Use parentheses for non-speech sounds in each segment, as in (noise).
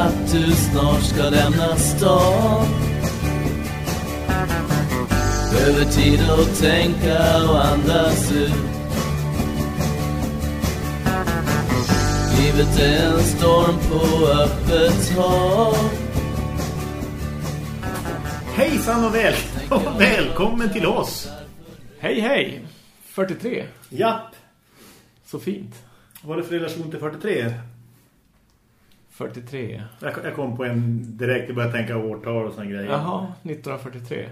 att du snart ska lämna stan Behöver tid att tänka och andas ut Livet är en storm på öppet hav Hejsan och väl och välkommen till oss. Hej hej! 43. Japp. Så fint. Vad är det för relation till 43? 43. Jag, jag kom på en direkt, jag började tänka årtal och såna grejer. Jaha, 1943.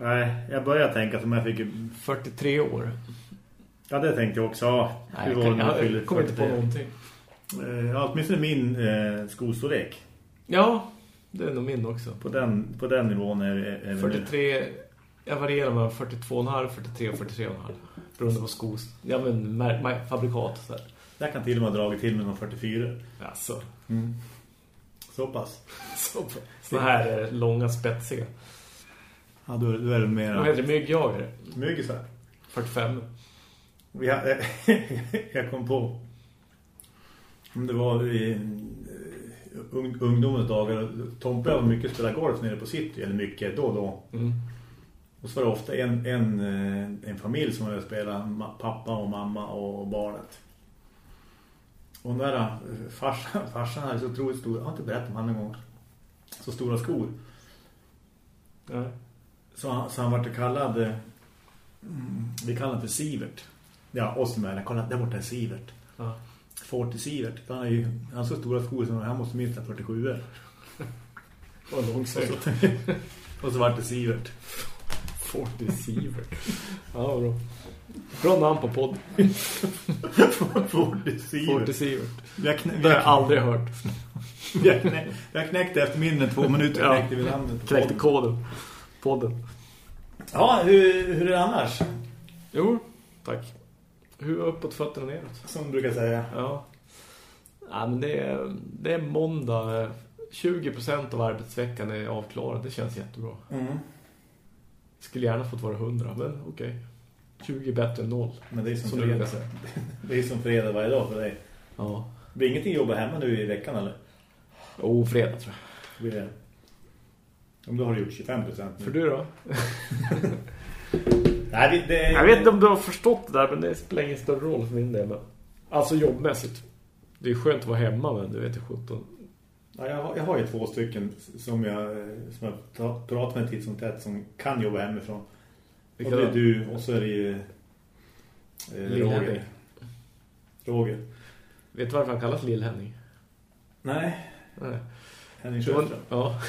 Nej, jag började tänka som jag fick... 43 år. Ja, det tänkte jag också. Ja, Nej, jag, kan, jag, jag kommer inte på 43? någonting. Eh, Ja, åtminstone min eh, skostorlek. Ja, det är nog min också. På den, på den nivån är, är är vi nu. 43, jag varierar mellan 42,5, 43 och 43,5. Beroende på skos. Ja, men fabrikat. Så, här. Jag kan till och med ha dragit till med någon 44. Alltså, (laughs) Så pass. så, så här långa, spetsiga. Ja, då, då är det Vad mer heter det? Myggjagare? myggisar. 45. Vi har, (laughs) jag kom på om det var i eh, ung, ungdomens dagar Tompe var mycket spela golf nere på City eller mycket då och då Mm. och så var det ofta en, en, eh, en familj som hade spelat pappa och mamma och barnet och den där eh, farsan, (laughs) farsan hade så otroligt stora jag har inte berättat om han en gång så stora skor Ja. så han, så han var kallad mm, vi kallar för Sivert ja, oss med kolla där borta är Sivert Ja. Forty Sivert. Han har ju han har så stora skor som han måste minst ha 47 Och långsökt. (laughs) Och så vart det Sivert. 40 Sievert. Ja, bra. Bra namn på podd. (laughs) Forty Sivert. 40 Sievert. Vi har, knä, Det har jag aldrig hört. har knä, vi har knäckt efter mindre två minuter. Ja. Knäckte vi namnet. Knäckte koden. Podden. Ja, hur, hur är det annars? Jo, tack. Hur uppåt fötterna neråt? Som brukar säga. Ja. Ja, men det är, det är måndag. 20% av arbetsveckan är avklarad. Det känns jättebra. Mm. Skulle gärna fått vara 100, men okej. 20 bättre än 0. Men det är som, Som fredag. (laughs) Det är som fredag varje dag för dig. Ja. Det blir ingenting jobba hemma nu i veckan eller? Oh, fredag tror jag. Blir det? Om du har gjort 25 procent. För du då? (laughs) Nej, det, det, Jag vet inte om du har förstått det där, men det spelar ingen större roll för min del. Men... Alltså jobbmässigt. Det är skönt att vara hemma, men du vet ju 17. Ja, jag, har, jag har ju två stycken som jag, som jag ta- pratar med titt som tätt som kan jobba hemifrån. Och det är du och så är det ju eh. Roger. Roger. Vet du varför han kallas Lill-Henning? Nej, Nej. Henning Sjöström. ja,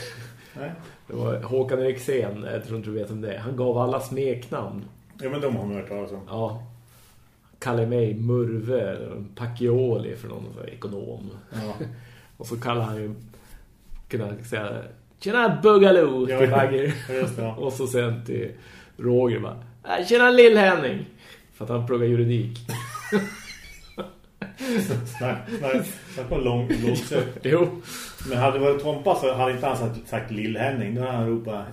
Nej. det var Håkan Eriksén, jag tror inte du vet om det. Han gav alla smeknamn. Ja, men de har man hört talas om. Ja. Kallar mig Murve, Pacchioli för någon här ekonom. Ja. (laughs) Och så kallar han ju, kan han säga, Tjena Buggaloo Ja, till (laughs) ja. Och så sen till Roger bara, "Äh, Tjena Lill-Henning. För att han pluggar juridik. Snack, snack, snack på lång, långsökt. (laughs) jo. Men hade det varit Tompa så hade inte han sagt, sagt Lill-Henning. Då hade han ropat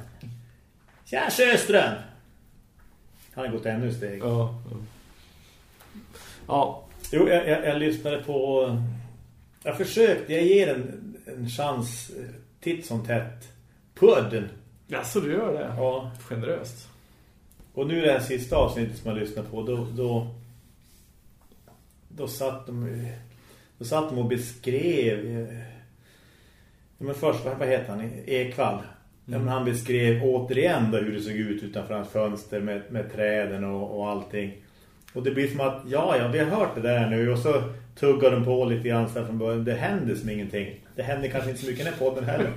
Tja Sjöström! Han har gått ännu steg. Ja. ja. Jo, jag, jag, jag lyssnade på... Jag försökte, jag ger en, en chans eh, titt som tätt. Podden. ja så du gör det. Ja. Generöst. Och nu det här sista avsnittet som jag lyssnade på, då... Då, då satt de... Då satt de och beskrev... eh, Ja, men först, vad heter han? Ekvall. Ja, men han beskrev återigen då hur det såg ut utanför hans fönster med, med träden och, och allting. Och det blir som att, ja, ja, vi har hört det där nu. Och så tuggar de på lite grann från början. Det händer som ingenting. Det händer kanske inte så mycket i den här podden heller.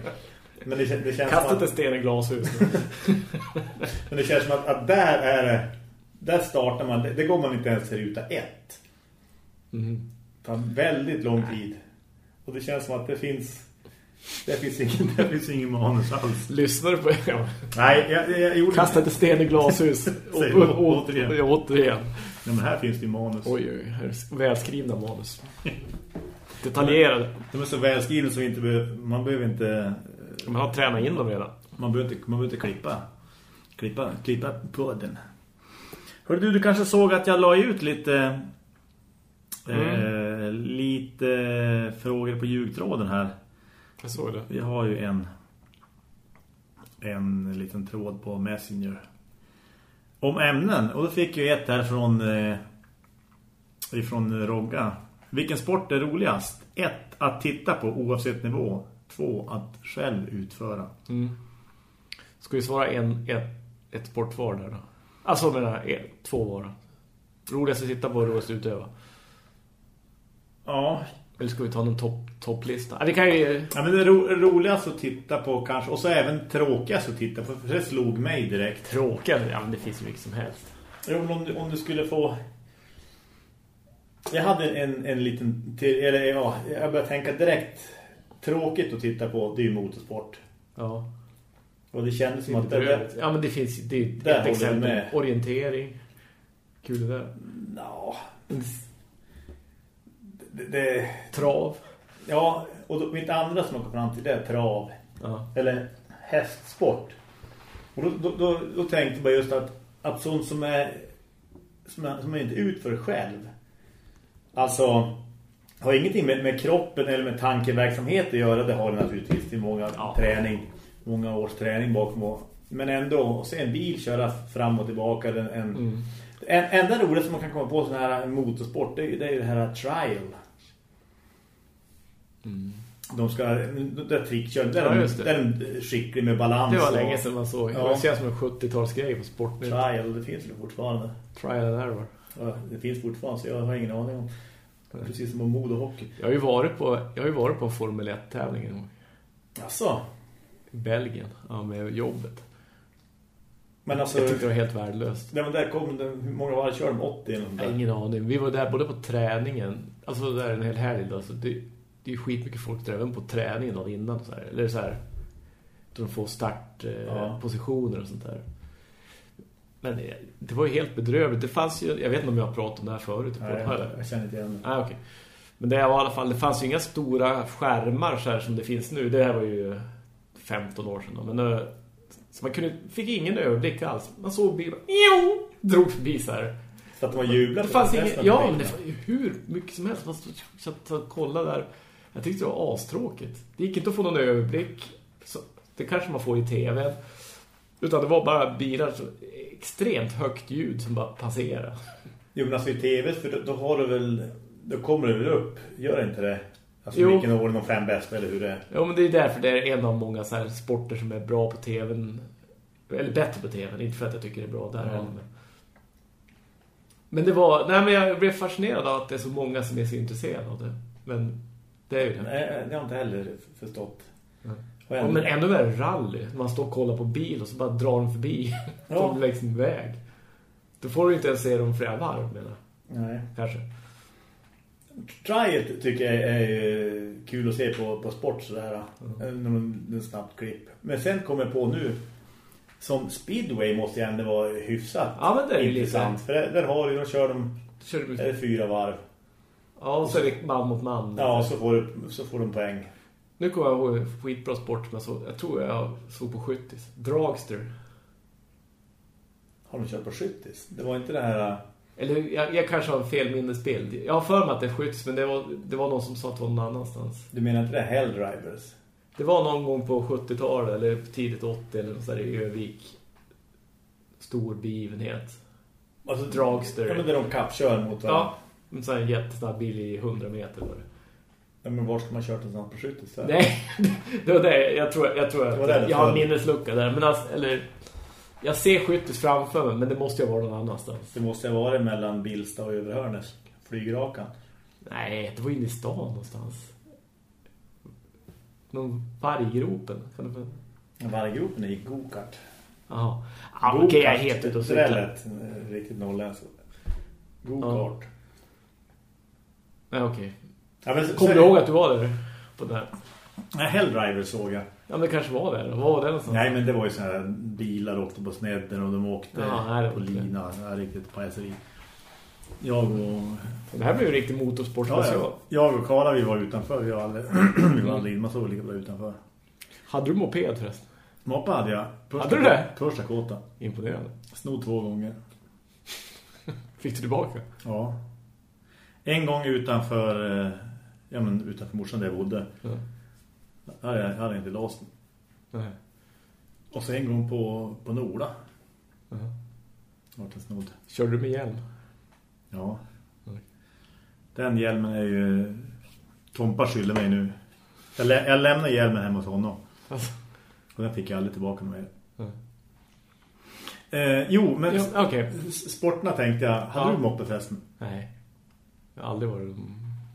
Men det, det känns Kasta som inte att, sten i glashus. (laughs) men det känns som att, att där är det, där startar man, det, det går man inte ens till ruta ett. Mm. Det tar väldigt lång tid. Och det känns som att det finns, det finns ingen, det finns ingen manus alls. Lyssnar du på ja. Nej, jag, jag gjorde Kasta inte sten i glashus. (laughs) Säg Och- å- och- återigen. återigen. Nej, men här finns det ju manus. Oj, oj, här är välskrivna manus. (laughs) Detaljerade. De är så välskrivna så vi inte behöver, man behöver inte Man har tränat in dem redan. man behöver inte, man behöver inte klippa klippa, klippa podden. Hörde du, du kanske såg att jag la ut lite eh, lite frågor på ljugtråden här. Jag såg det. Vi har ju en en liten tråd på Messenger om ämnen. Och då fick jag ett här från eh, ifrån Rogga. Vilken sport är roligast? Ett, att titta på oavsett nivå. Två, att själv utföra. Mm. Ska vi svara en, ett, ett sport var där då? Alltså menar en, två var. Roligast att titta på och roligast att utöva. Ja, Eller ska vi ta någon topp, topplista? Ja, kan ju... Ja, men det är ro roligast att titta på kanske. Och så även tråkigast att titta på. För det slog mig direkt. Tråkiga, ja men det finns ju mycket som helst. Jo, men om, du, om du skulle få... Jag hade en, en liten... Till, eller ja, jag började tänka direkt. Tråkigt att titta på, det är ju motorsport. Ja. Och det kändes som att... Det, det, ja men det finns det är Där ett exempel. med. Orientering. Kul det där. ja, det, det, Trav. ja, och då, mitt andra som jag kom fram till det är trav. Ja. Eller hästsport. Och då, då, då, då tänkte jag just att, att sånt som är som, är, som är inte utför själv. Alltså har ingenting med, med kroppen eller med tankeverksamhet att göra. Det har det naturligtvis till många Ja. träning, många års träning bakom. Men ändå, att se en bil köra fram och tillbaka. En, en, Mm. en, enda roligt som man kan komma på sån här motorsport, det är, det är det här trial. Mm. De ska, det är trickkör, där, Ja, det. där är skicklig med balans. Det var och- länge sedan man såg. Ja. Det känns som en 70-talsgrej på sportnytt. Trial, det finns ju fortfarande. Trial and error. Ja, det finns fortfarande så jag har ingen aning om. Precis som om mod och hockey. Jag har ju varit på, jag har ju varit på en Formel 1-tävling en gång. Alltså, I Belgien. Ja, med jobbet. men alltså, Jag tyckte det var helt värdelöst. nej, men där kom det, hur många var det kör de? 80 eller där? ingen aning. Vi var där både på träningen. Alltså där en hel helg då. Så det, det är ju skitmycket folk där. Även på träningen dagen innan. Så här. Eller så här. De får startpositioner eh, Ja. och sånt där. Men det, det var ju helt bedrövligt. Det fanns ju, jag vet inte om jag har pratat om det här förut. Nej. Har jag känner inte igen det. Ah, okej. Men det var i alla fall, det fanns ju inga stora skärmar så här som det finns nu. Det här var ju 15 år sedan. då. Men eh, så man kunde, fick ingen överblick alls. Man såg bilen, jo, drog förbi så här. Så att de var jublat. Det fanns ingen, ja, men det fanns hur mycket som helst. Man satt och kollade där. Jag tyckte det var astråkigt. Det gick inte att få någon överblick. Så, det kanske man får i tv. Utan det var bara bilar extremt högt ljud som bara passerade. Jo, men alltså i tv, för då, då har du väl... Då kommer det väl upp, gör inte det? Alltså Jo. vilken år de fem bästa eller hur det är? Ja, men det är därför det är en av många så här sporter som är bra på tvn. Eller bättre på tvn. Inte för att jag tycker det är bra där Ja. heller. Men, men det var... Nej, men jag blev fascinerad av att det är så många som är så intresserade av det. Men det är ju det. Nej, det har jag inte heller förstått. Nej. Och Ja, ändå- men ännu värre rally. Man står och kollar på bil och så bara drar de förbi. Ja. (laughs) De längs en väg. Då får du inte ens se dem flera varv, menar jag. Nej. Kanske. Triet tycker jag är kul att se på, på sport sådär. Mm. En snabbt klipp. Men sen kommer jag på nu som speedway måste ju ändå vara hyfsat Ja, men det är intressant. lite... För där, där har du, då kör de Kör du... fyra varv. Ja, och så är det man mot man. Ja, så får, så får de poäng. Nu kommer jag ihåg en skitbra sport som jag såg. Jag tror jag såg på skyttis. Dragster. Har de kört på skyttis? Det var inte det här... äh, Eller jag, jag kanske har en fel minnesbild. Jag har för mig att det är skyttis, men det var, det var någon som sa att det var någon annanstans. Du menar inte det här Helldrivers? Det var någon gång på 70-talet eller tidigt 80 eller något sådär i Övik. Stor begivenhet. Alltså, Dragster. Ja, men där de kappkör mot varandra. Ja, en sån här jättesnabb bil i 100 meter var det. Ja, men var ska man köra någonstans på? Där? Nej, (laughs) det var det. Jag tror, jag tror Det att det jag har en minneslucka där. Men alltså, eller, jag ser skyttis framför mig, men det måste ju vara någon annanstans. Det måste ha varit mellan Bilsta och Överhörnes. Flygrakan. Nej, det var inne i stan någonstans. Någon varggropen. Kan det vara? Varggropen är i go-kart. Jaha. Ja, okej, jag helt ute och Det cyklar. lätt. eh, Riktigt nollänsk. Go-kart. Nej, okej. Ja, men Kommer du ihåg att du var där? På den här? Nej, Helldriver såg jag. Ja, men det kanske var där. Var det någonstans? Nej, men det var ju sådana här bilar åkte på snedden och de åkte Ja, nej, på lina. Det är riktigt pajaseri. Jag och... Det här blir ju riktigt motorsportspecial. Ja, ja. Jag och Kara, vi var utanför. Vi var aldrig, (clears throat) vi var aldrig in. Man såg lika bra utanför. Hade du moped förresten? Moppa hade jag. Hade du det? Första kåta. Imponerande. Snod två gånger. (laughs) Fick du tillbaka? Ja. En gång utanför... Ja, men utanför morsan där jag bodde. Ja. Jag hade, jag inte låst. Nej. Och så en gång på, på Nola. Ja. Vart en snodd. Körde du med hjälm? Ja. Nej. Den hjälmen är ju... Tompa skyller mig nu. Jag, lä jag lämnar hjälmen hemma hos honom. Alltså. Och den fick jag aldrig tillbaka med. Ja. Eh, jo, men Ja, s- sporterna tänkte jag. Hade Ja. du moppe förresten? Nej. Jag har aldrig varit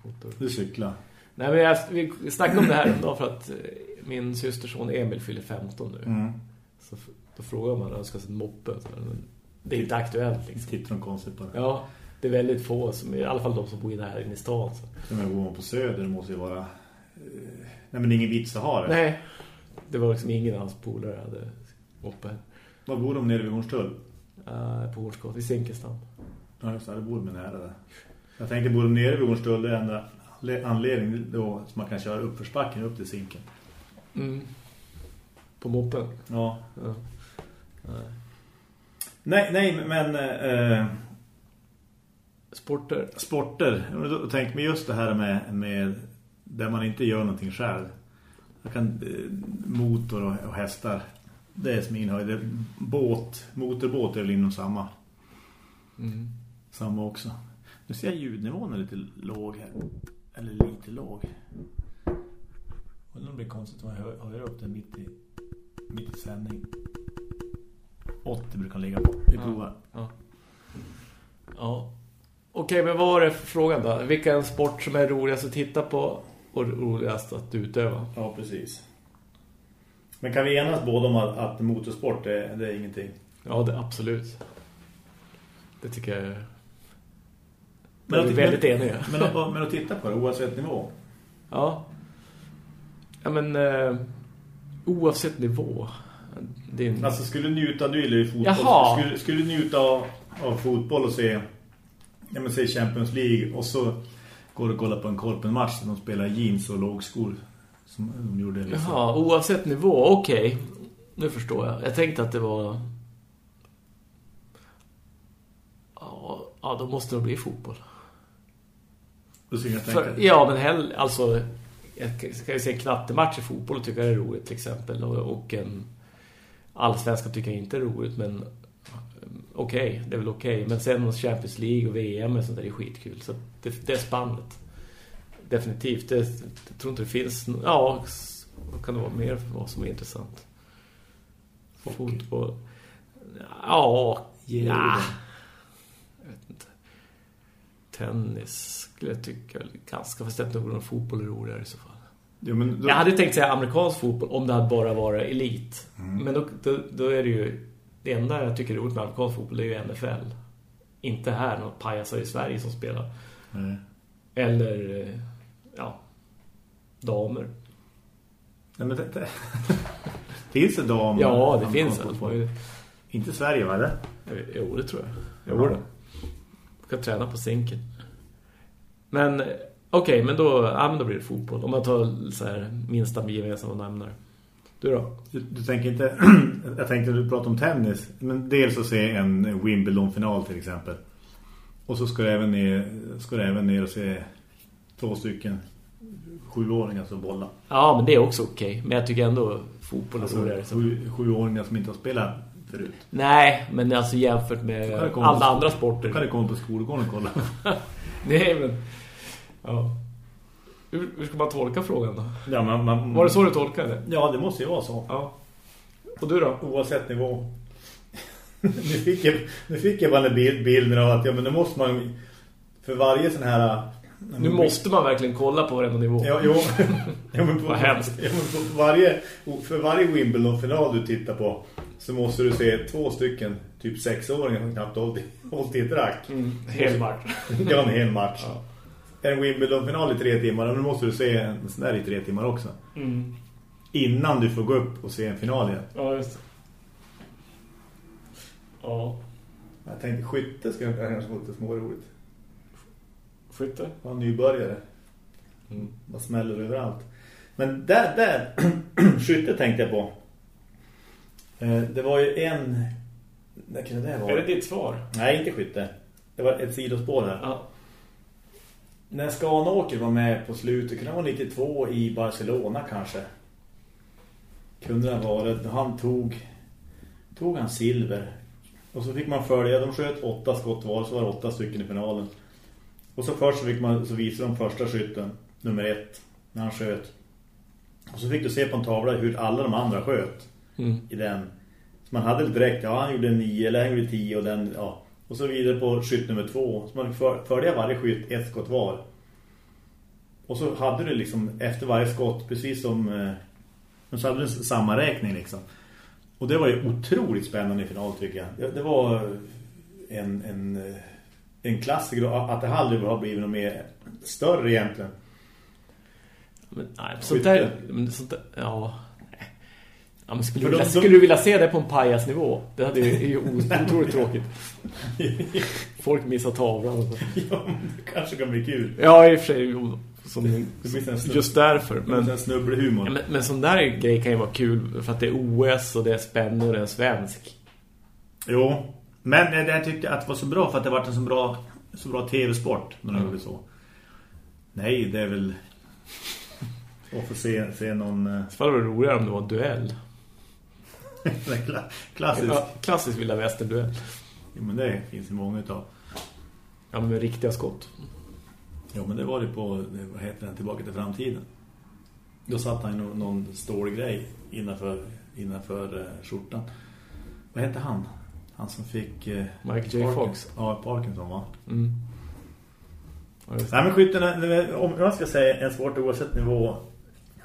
motor. Du cykla. Nej, men jag, vi snackade om det här en dag för att eh, min systerson Emil fyller 15 nu. Mm. Så då frågar man om han ska ha en moppe. Men Det är inte aktuellt liksom. Tittar de konstigt på det. Ja, det är väldigt få, som, i alla fall de som bor här inne i stan. Så. Jag bor på Söder det måste ju vara... Eh, nej, men ingen vits att ha det. Nej, det var liksom ingen av hans polare hade moppe. Var bor de nere vid Hornstull? Uh, på Hårskott, i Zinkenstam. Ja, just det. Det bor de nära där. Jag tänkte, bor de nere vid Hornstull? Det enda anle- anledning då som man kan köra uppförsbacken upp till Zinken. Mm. På moppen. Ja. Ja. Nej. Nej, men... Eh, Sporter. sporter. Tänk mig just det här med, med där man inte gör någonting själv. Jag kan, eh, motor och, och hästar. Det är som min höjd. Båt, motorbåt är väl inom samma. Mm. Samma också. Nu ser jag ljudnivån är lite låg här. Eller lite låg. Undrar om det blir konstigt om jag hör, höjer upp den mitt i, mitt i sändning. 80 brukar ligga på. Vi Ja. provar. Ja. ja. Okej, men vad var det för frågan då? Vilken sport som är roligast att titta på och roligast att utöva? Ja, precis. Men kan vi enas båda om att, att motorsport är, det är ingenting? Ja, det absolut. Det tycker jag är Men, väldigt, väldigt enig. Men, att- men att titta på det oavsett nivå. Ja. Ja, men eh, oavsett nivå. En... Alltså skulle du njuta, du gillar ju fotboll. Jaha. Skulle, skulle du njuta av, av fotboll och se, ja, men se Champions League och så går du och kollar på en korpenmatch där de spelar jeans och lågskor som de gjorde liksom. Jaha, oavsett nivå. Okej, nu förstår jag. Jag tänkte att det var... Ja, ja då måste det bli fotboll. Jag För, ja, men hell, alltså... Jag ska ju se en knattematch i fotboll tycker det är roligt till exempel. Och, och en allsvenska tycker jag inte är roligt, men eh, okej, det är väl okej. Men sen Champions League och VM och sånt där är skitkul. Så det, det är spannet. Definitivt. Det, jag tror inte det finns... Ja, vad kan det vara mer för vad som är intressant? Fotboll. Ja, Ge ja. orden. Jag vet inte. Tennis skulle jag tycka ganska fast jag tror att fotboll är roligare i så fall. ja, då, Jag hade tänkt säga amerikansk fotboll om det hade bara varit elit. Mm. Men då, då, då är det ju det enda jag tycker är roligt med amerikansk fotboll är ju NFL. Inte här, något pajasar i Sverige som spelar. Nej. Eller, ja, damer. Nej, men det, det. (laughs) Finns det dam? Ja, det finns det. Inte Sverige, va? Jo, det tror jag. Ja. Jo, det. Kan träna på sinken. Men, okej, men då, ja, men då blir det fotboll. Om man tar så här, minsta gemensamma nämnare. Du då? Du, du tänker inte... (clears throat) jag tänkte att du pratar om tennis. Men dels att se en Wimbledon-final till exempel. Och så ska du även ner, ska du även ner och se två stycken sjuåringar som bollar. Ja, men det är också okej. Men jag tycker ändå fotboll är Alltså roligare. Sju, sjuåringar som inte har spelat förut. Nej, men alltså jämfört med alla andra Då kan sporter. du komma på skolgården och kolla. (laughs) Nej, men... Ja. Hur, hur ska man tolka frågan då? ja, man, man, Var det så du tolkade? Ja, det måste ju vara så. Ja. Och du då? Oavsett nivå. (laughs) nu, fick jag, nu fick jag bara en bild, bilden av att ja, men nu måste man för varje sån här... Nu måste man verkligen kolla på varenda nivå. Ja, jo. (laughs) ja, men på, Vad hemskt. Ja, men på varje, för varje Wimbledon-final du tittar på så måste du se två stycken typ sexåringar som knappt hållit, hållit i ett rack. Mm, hel match. Ja, en hel match. Ja. En Wimbledon-final i tre timmar, men då måste du se en sån där i tre timmar också. Mm. Innan du får gå upp och se en final igen. Ja, just det. Ja. Jag tänkte skytte ska jag kanske få lite småroligt. Skytte? Var nybörjare. Mm. Vad smäller överallt. Men där, där (clears throat) skytte tänkte jag på. Eh, Det var ju en... När kunde det vara? Är det ditt svar? Nej, inte skytte. Det var ett sidospår här. Ja. När Skanåker var med på slutet, kunde det vara 92 i Barcelona kanske. kunde det ha varit. Han tog, tog han silver. Och så fick man följa, de sköt åtta skott var, så var det åtta stycken i finalen. Och så först så, fick man, så visade de första skytten, nummer ett, när han sköt. Och så fick du se på en tavla hur alla de andra sköt Mm. i den. Så man hade direkt, ja han gjorde nio eller han gjorde tio och den, ja. Och så vidare på skytt nummer två. Så man för, följa varje skytt ett skott var. Och så hade du liksom efter varje skott, precis som... Eh, så hade du samma räkning liksom. Och det var ju otroligt spännande i final tycker jag. Det, det var en, en, eh, en klassiker att det aldrig har blivit något mer större egentligen. Men, nej, sånt där, men sånt där, ja... Ja, men skulle, du vilja, de- skulle du vilja se det på en pajasnivå? Det hade ju ju (laughs) otroligt tråkigt. (laughs) Folk missar tavlan. och så. ja, men det kanske kan bli kul. Ja, i och för sig. Som, just därför. Men en ja, men, men sån där grej kan ju vara kul för att det är OS och det är spännande och det är svensk. Jo, men det jag tyckte att det var så bra för att det var en så bra, så bra tv-sport när de Mm. gjorde så. Nej, det är väl (laughs) att få se, se någon eh, Så var det roligare om det var en duell. (laughs) kla- klassisk. Ja, klassisk vilda västern-duell. Jo, men det finns ju många utav. Ja, men med riktiga skott. Jo, men det var det på, vad heter den, Tillbaka till framtiden. Då satt han någon, någon stålgrej innanför, innanför eh, skjortan. Vad hette han? Han som fick... Eh, Michael J. Parkin- Fox. Ja, Parkinson va? Mm. Ja. Nej men skyttarna, om jag ska säga en svårt oavsett nivå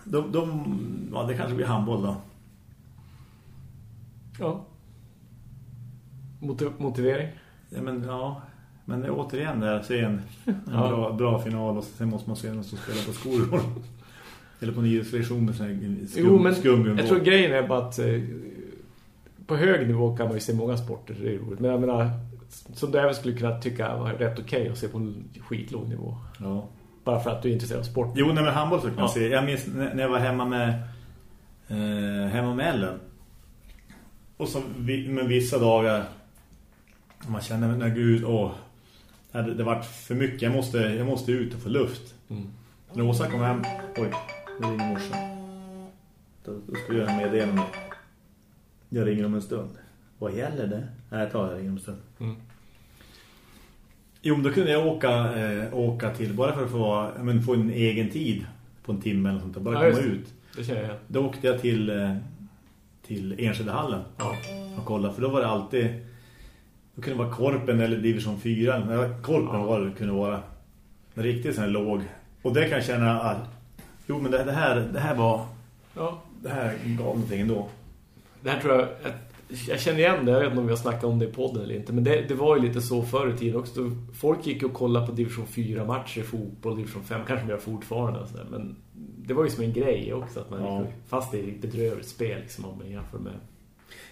de, de, ja det kanske blir handboll då. Ja. Motiv motivering? Ja, men ja, men återigen där, se en, en (laughs) Ja. bra, bra final och sen måste man se någon som spelar på skolor. (laughs) Eller på en idrottslektion med sån här skum, Jo, men skumgummi. jag tror grejen är bara att eh, på hög nivå kan man ju se många sporter, det är roligt. Men jag menar, som du även skulle kunna tycka var rätt okej att se på en skitlåg nivå. Ja. Bara för att du är intresserad av sport. Jo, nej, men handboll så kan jag Ja. se. Jag minns när jag var hemma med eh, hemma med Ellen. Och så med vissa dagar man känner, men gud, åh, det, det vart för mycket. Jag måste, jag måste ut och få luft. Mm. När Åsa kom hem, oj, det ringer morsan. Då, då ska jag göra en meddelande. Jag ringer om en stund. Vad gäller det? Nej, jag tar jag ringer om en stund. Mm. Jo, då kunde jag åka, eh, åka till, bara för att få, men, få en egen tid på en timme eller sånt. Bara Ja, komma det. ut. Det känner jag. Då åkte jag till, eh, till Enskildehallen Ja. och kollade. För då var det alltid, då kunde det vara Korpen eller Division 4. Men Korpen Ja. var det kunde vara riktigt sån här låg. Och det kan jag känna att, jo men det, det, här, det här var, ja. det här gav någonting ändå. Det här tror jag... Jag, jag känner igen det, jag vet inte om vi har snackat om det i podden eller inte. Men det, det var ju lite så förr i tiden också. Folk gick och kollade på division 4-matcher, fotboll, division 5. Kanske mer fortfarande. och så där. Men det var ju som en grej också. Att man Ja. fast det är ett bedrövligt spel liksom, om man jämför med...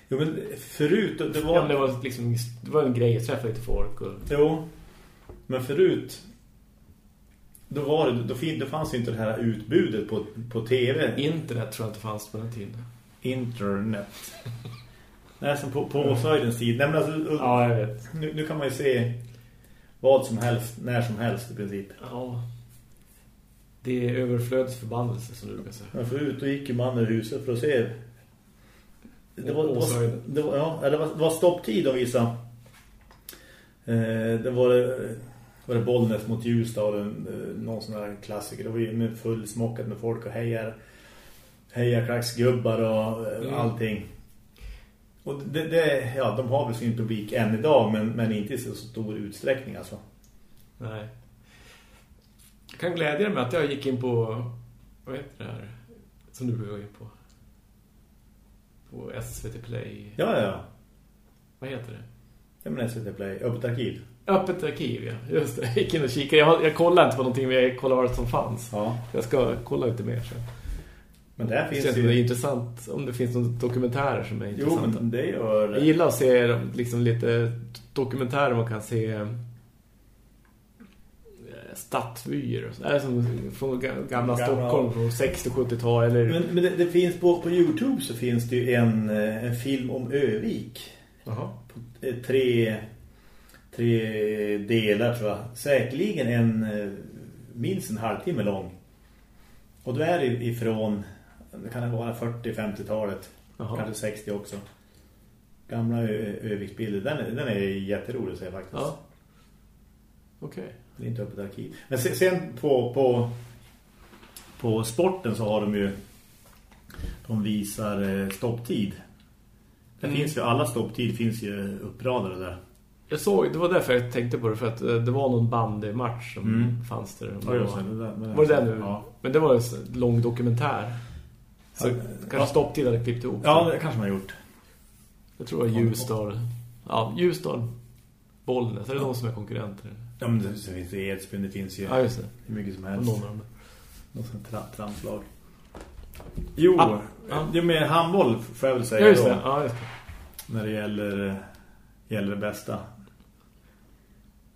Jo men förut, det var... Ja, det var liksom det var en grej att träffa lite folk. Och, Jo, men förut då var det, då, fin, då fanns ju inte det här utbudet på, på tv. internet tror jag inte fanns på den tiden. Internet. (laughs) Nej, som på, på Åshöjdens tid. Nej, men alltså, Ja, jag vet. nu, nu kan man ju se vad som helst, när som helst i princip. Ja. Det är överflödsförbannelse som du brukar säga. Men förut gick ju man ur huset för att se. Det var, det var, Åshöjden. det var, ja, det var, det var stopptid att visa. Eh, det var det, var det Bollnäs mot Ljusdal, eh, någon sån här klassiker. Det var ju med full smockat med folk och hejar, hejarklacksgubbar och eh, Mm. allting. Och det, det, ja, de har väl sin publik än idag, men, men inte i så stor utsträckning alltså. Nej. Jag kan glädja dig med att jag gick in på... Vad heter det här? Som du brukar gå in på. På SVT Play. Ja, ja, ja. Vad heter det? Ja, men SVT Play, öppet arkiv. Öppet arkiv, ja. Just det. Jag gick in och kikade. Jag, jag kollade inte på någonting, men jag kollade vad som fanns. Ja. Jag ska kolla lite mer sen. Men där Det finns känns ju... det är intressant om det finns några dokumentärer som är Jo, intressanta. men det gör... Jag gillar att se liksom lite dokumentärer man kan se eh, stadsvyer och så. Det är som från ga- gamla, Gamla- Stockholm från 60-70-tal eller Men, men det, det finns på, på Youtube så finns det ju en, eh, en film om Övik. Jaha. På, eh, tre, tre delar tror jag. Säkerligen en minst en halvtimme lång. Och då är det ifrån det kan vara 40-50-talet. Jaha. Kanske 60 också. Gamla överviktsbilder. Den, är- den är jätterolig att se faktiskt. Ja. Okej. Det är inte öppet arkiv. Men se- sen på, på, på sporten så har de ju de visar eh, stopptid. Det Mm. finns ju, alla stopptid finns ju uppradade där. Jag såg, det var därför jag tänkte på det för att eh, det var någon bandymatch som Mm. fanns där. Ja, just det. det där, det där. Var det den nu? Ja. Men det var en lång dokumentär. Så Ja, kanske ja. stopptid hade klippt ihop. ja, det kanske man har gjort. Jag tror var Ljusdal. Ja, Ljusdal. Bollnäs. Är det de som är konkurrenter? Ja, men det, så finns det Edsbyn, det finns ju Ja, just det. hur mycket som helst. Någon av dem. Någon sån tra tramslag. Jo, Ah, ja. det med handboll får jag väl säga Ja, just då, det. Ja, just det. När det gäller, gäller det bästa.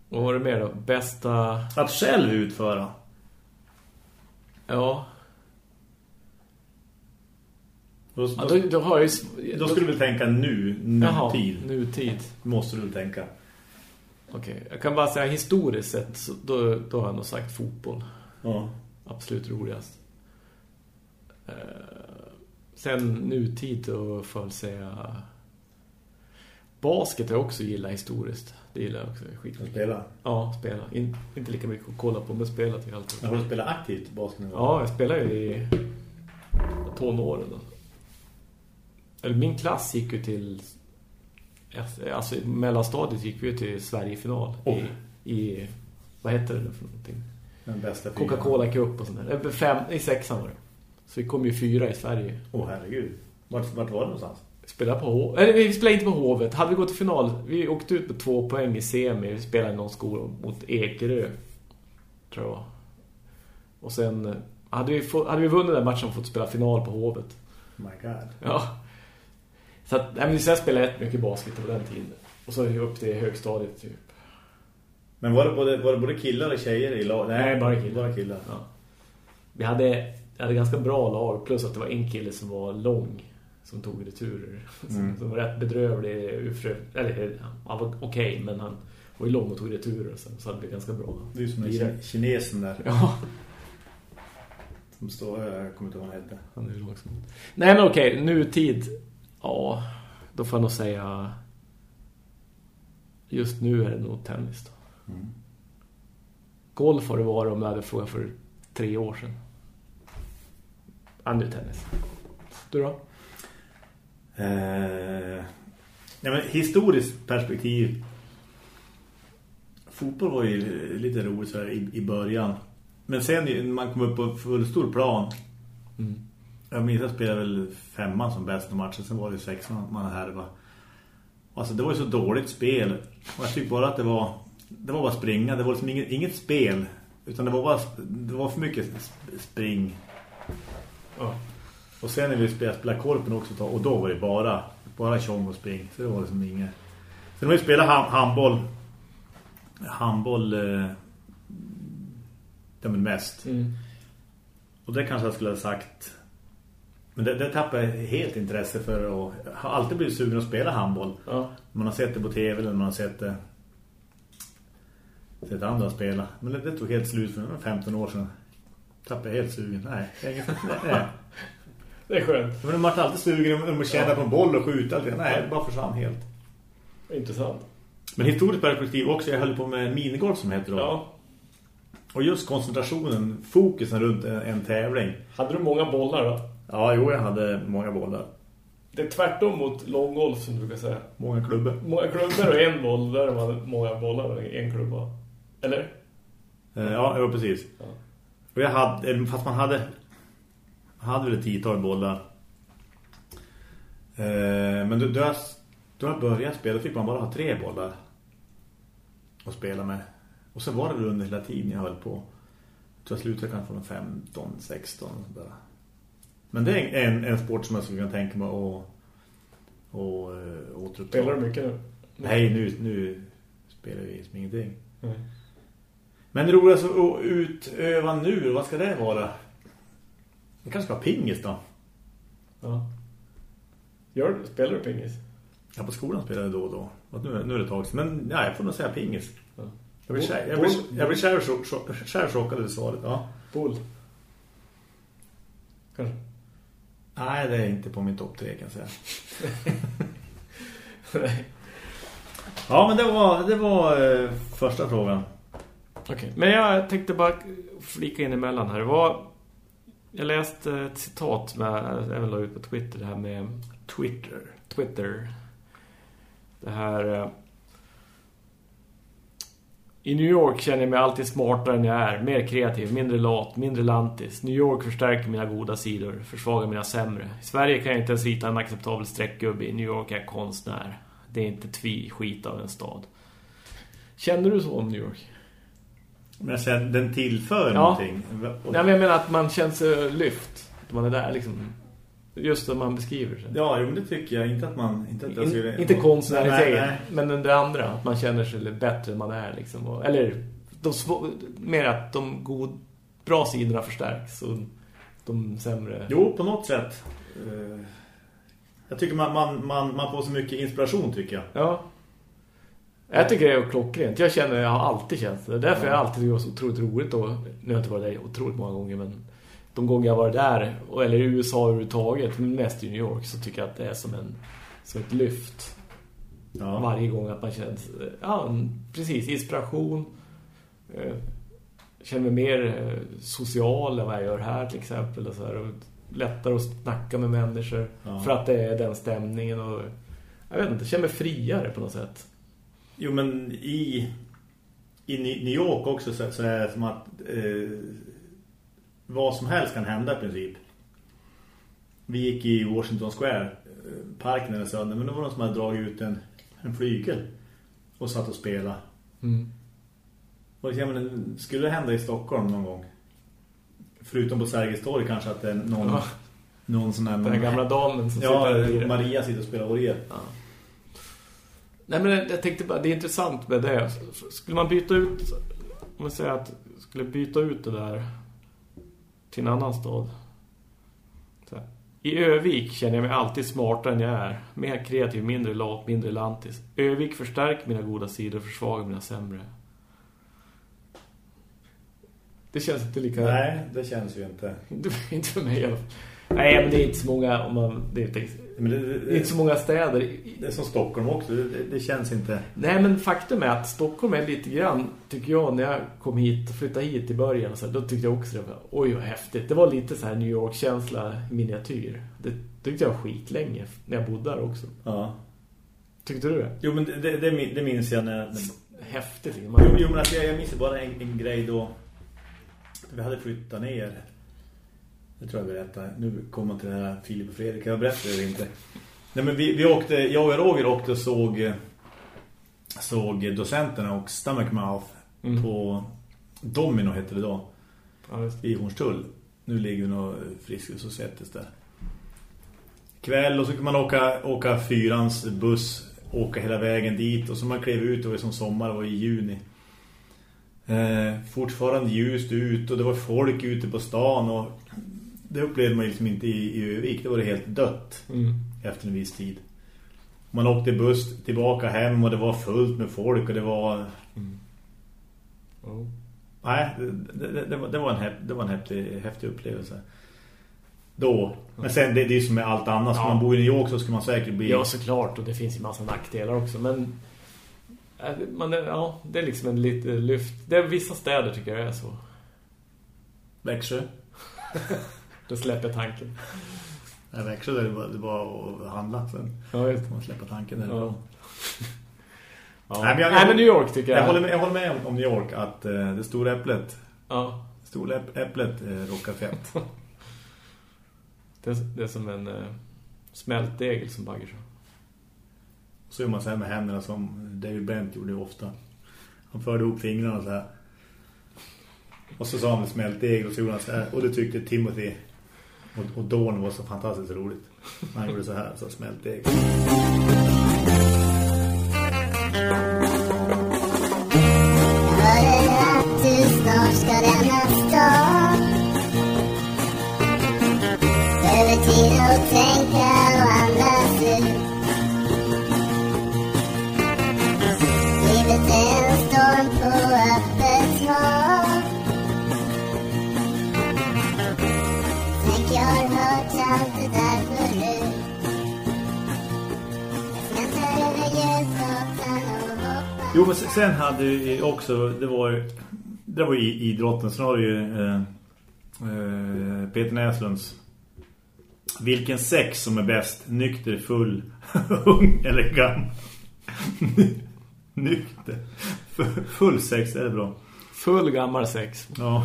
Och vad var det mer då? Bästa... Att själv utföra. Ja. Då, ja då, då, har jag ju... då skulle du väl tänka nu, Jaha, nutid. nutid. Måste du tänka. Okej, jag kan bara säga historiskt sett så då, då har jag nog sagt fotboll. Ja. Absolut roligast. Eh, sen nutid då får jag säga basket jag också gillat historiskt. Det gillar jag också. Skitkul. spela. Ja, spela. In, inte lika mycket att kolla på, men spela till allt. Har du spelat aktivt basket? Ja, jag spelar ju i tonåren. Då. Min klass gick ju till... Alltså mellanstadiet gick vi ju till Sverigefinal Oh. i, i... Vad heter det för någonting? Den bästa fyran. Coca-Cola Cup och sånt där. Eh, Fem, I sexan var det. Så vi kom ju fyra i Sverige. Åh herregud. Vart, vart var det någonstans? Spelade på H... Eller vi spelade inte på Hovet. Hade vi gått till final... Vi åkte ut med två poäng i semi. Vi spelade i någon skola mot Ekerö. Tror jag. Och sen... eh, Hade vi, hade vi vunnit den matchen och fått spela final på Hovet. Oh my god. Ja. Så att, nej, men jag spelade rätt mycket basket på den tiden. Och så upp till högstadiet typ. Men var det både, var det både killar och tjejer i lag? Nej, bara killar. Bara killar. Ja. Vi hade, vi hade ganska bra lag. Plus att det var en kille som var lång. Som tog returer. Som, Mm. som var rätt bedrövlig. ufrö- Eller han var okej. men han var ju lång och tog returer. Så, så hade det ganska bra. Det är som den kinesen där. Ja, Som står, jag kommer inte ihåg vad han hette. han är ju lång som... Nej men okej, nutid. Ja, då får jag nog säga... Just nu är det nog tennis då. Mm. Golf har det varit om jag hade frågat för tre år sedan. Ja, nu tennis. Du då? Eh, ja, men historiskt perspektiv. Fotboll var ju lite roligt så här i, i början. Men sen när man kom upp på full stor plan. Mm. Jag minns att jag spelade väl femman som bästa matchen. Sen var det sexan man härva. Alltså det var ju så dåligt spel. Och jag tyckte bara att det var... Det var bara springa. Det var liksom inget, inget spel. Utan det var bara... Det var för mycket sp- spring. Ja. Och sen när vi spelade, spelade korpen också och då var det bara bara tjong och spring. Så det var liksom inget. Sen när vi spelade ham handboll handboll eh, men mest. Mm. Och det kanske jag skulle ha sagt men det, det tappade jag helt intresse för och har alltid blivit sugen att spela handboll. Ja. Man har sett det på tv eller man har sett det sett andra spela. Men det, det tog helt slut för 15 år sedan. Tappade helt sugen. Nej, jag är inget, nej. (laughs) Det är skönt. Men man är alltid sugen om att känna på en boll och skjuta. Alltid. Nej, det bara försvann helt. Intressant. Men historiskt perspektiv också. Jag höll på med minigolf som heter då. Ja. Och just koncentrationen, fokusen runt en, en tävling. Hade du många bollar då? Ja, jo, jag hade många bollar. Det är tvärtom mot långgolf som du brukar säga. Många klubbor. Många klubbor och en boll. Där man många bollar och en klubba. Eller? Eh, Ja, jo, precis. Ja. Och jag hade, eh, fast man hade hade väl ett tiotal bollar. Eh, Men då, då, då jag började spela fick man bara ha tre bollar att spela med. Och så var det under hela tiden jag höll på. Jag tror jag slutade kanske från 15, 16 och sådär. Men det är en, en sport som jag skulle kunna tänka mig att och, uh, återuppta. Spelar du mycket nu? Nej, nu, nu spelar vi liksom ingenting. Mm. Men det roligaste att utöva nu, vad ska det vara? Det kanske ska vara pingis då. Ja. Gör? Spelar du pingis? Ja, på skolan spelar jag då och då. Nu, nu är det ett tag sedan. Men ja, jag får nog säga pingis. Ja. Jag blir, kär, jag blir, blir över svaret. Ja. Boll. Kanske. Nej, det är inte på min topp tre kan jag säga. (laughs) ja, men det var, det var eh, första frågan. Okej, okay. men jag tänkte bara flika in emellan här. Det var, jag läste ett citat med, jag även la ut på Twitter, det här med Twitter. Twitter. Det här... Eh, I New York känner jag mig alltid smartare än jag är. Mer kreativ, mindre lat, mindre lantis. New York förstärker mina goda sidor, försvagar mina sämre. I Sverige kan jag inte ens rita en acceptabel streckgubbe. I New York är jag konstnär. Det är inte tvi skit av en stad. Känner du så om New York? Men jag säger, den tillför ja. någonting. Nej, men jag menar att man känns lyft. Att man är där liksom. Just som man beskriver sig. Ja, jo, men det tycker jag. Inte att man... Inte, att In, inte konstnäritet, men det andra. Att man känner sig bättre än man är. Liksom. Och, eller de mer att de god, bra sidorna förstärks och de sämre... Jo, på något sätt. Uh, jag tycker man, man, man, man får så mycket inspiration, tycker jag. Ja. Jag tycker det är klockrent. Jag känner, jag har alltid känt det. Därför ja. jag alltid så otroligt roligt. Och, nu har jag inte varit där otroligt många gånger, men de gånger jag varit där, eller i USA överhuvudtaget, mest i New York, så tycker jag att det är som, en, som ett lyft. Ja. Varje gång att man känner, ja, precis, inspiration. Eh, känner mig mer eh, social än vad jag gör här till exempel. Och så här, och lättare att snacka med människor ja. för att det är den stämningen. Och, jag vet inte, känner mig friare på något sätt. Jo, men i, i New York också så, så är det som att eh, vad som helst kan hända i princip. Vi gick i Washington Square, eh, parken eller söndag, men det var någon som hade dragit ut en, en flygel och satt och spelade. Mm. Och jag menar, skulle det hända i Stockholm någon gång? Förutom på Sergels torg kanske att det är någon, ja. någon sån här... Den gamla damen som ja, sitter Maria sitter och spelar orgel. Ja. Nej men jag tänkte bara, det är intressant med det. Skulle man byta ut, om man säger att skulle byta ut det där till en annan stad. I Övik känner jag mig alltid smartare än jag är. Mer kreativ, mindre lat, mindre lantis. Övik förstärker mina goda sidor och försvagar mina sämre. Det känns inte lika... Nej, det känns ju inte. (laughs) inte för mig i alla fall. Nej, men det är inte så många... Om man, det, är inte, men det, det, det är inte så många städer. Det är som Stockholm också. Det, det, känns inte... Nej, men faktum är att Stockholm är lite grann, tycker jag, när jag kom hit och flyttade hit i början. Så då tyckte jag också det var, oj vad häftigt. Det var lite så här New York-känsla miniatyr. Det tyckte jag var skitlänge när jag bodde där också. Ja. Tyckte du det? Jo, men det, det, det minns jag när... Häftigt. Man... Jo, jo, men alltså, jag, jag minns bara en, en grej då. Vi hade flyttat ner det tror jag berättar. Nu kommer man till det här Filip och Fredrik. Kan jag berätta det eller inte? Nej, men vi, vi åkte, jag och Roger åkte och såg, såg docenterna och Stomach Mouth mm. på Domino hette det då. Ja, I Hornstull. Nu ligger nog friskis och sättes där. Kväll och så kan man åka, åka fyrans buss åka hela vägen dit och så man klev ut och det var som sommar och i juni. Eh, fortfarande ljust ut och det var folk ute på stan och det upplevde man liksom inte i, i Övik. Det var det helt dött mm. efter en viss tid. Man åkte buss tillbaka hem och det var fullt med folk och det var... Mm. Oh. Nej, det, det, det, var, det, var en, det var en häftig, häftig upplevelse. Då. Men sen det, det är som med allt annat. Ska man bo i New York så ska man säkert bli... Ja, såklart. Och det finns ju massa nackdelar också. Men äh, man, ja, det är liksom en lite lyft. Det är vissa städer tycker jag är så. Växjö. (laughs) Då släpper tanken. Jag växer där det bara, det bara att handla sen. Ja, just Man släpper tanken där. Ja. (laughs) ja. Nej, men, jag, Nej, men New York tycker jag. Jag håller med, jag håller med om, om New York att uh, det stora äpplet ja. det stora äpplet uh, råkar fett. (laughs) det, är, det är som en uh, smält degel som bagger så. Så gör man så här med händerna som David Brent gjorde ofta. Han förde ihop fingrarna så här. Och så sa han smält deg och så gjorde han så här. Och det tyckte Timothy och, och Dawn var så fantastiskt roligt. Han gjorde så här, så smält deg. Jo, men sen hade vi också, det var ju, det var ju idrotten, så har ju eh, eh, Peter Näslunds Vilken sex som är bäst, nykter, full, (laughs) ung eller gammal? nykter. Full sex, är det bra? Full gammal sex. Ja.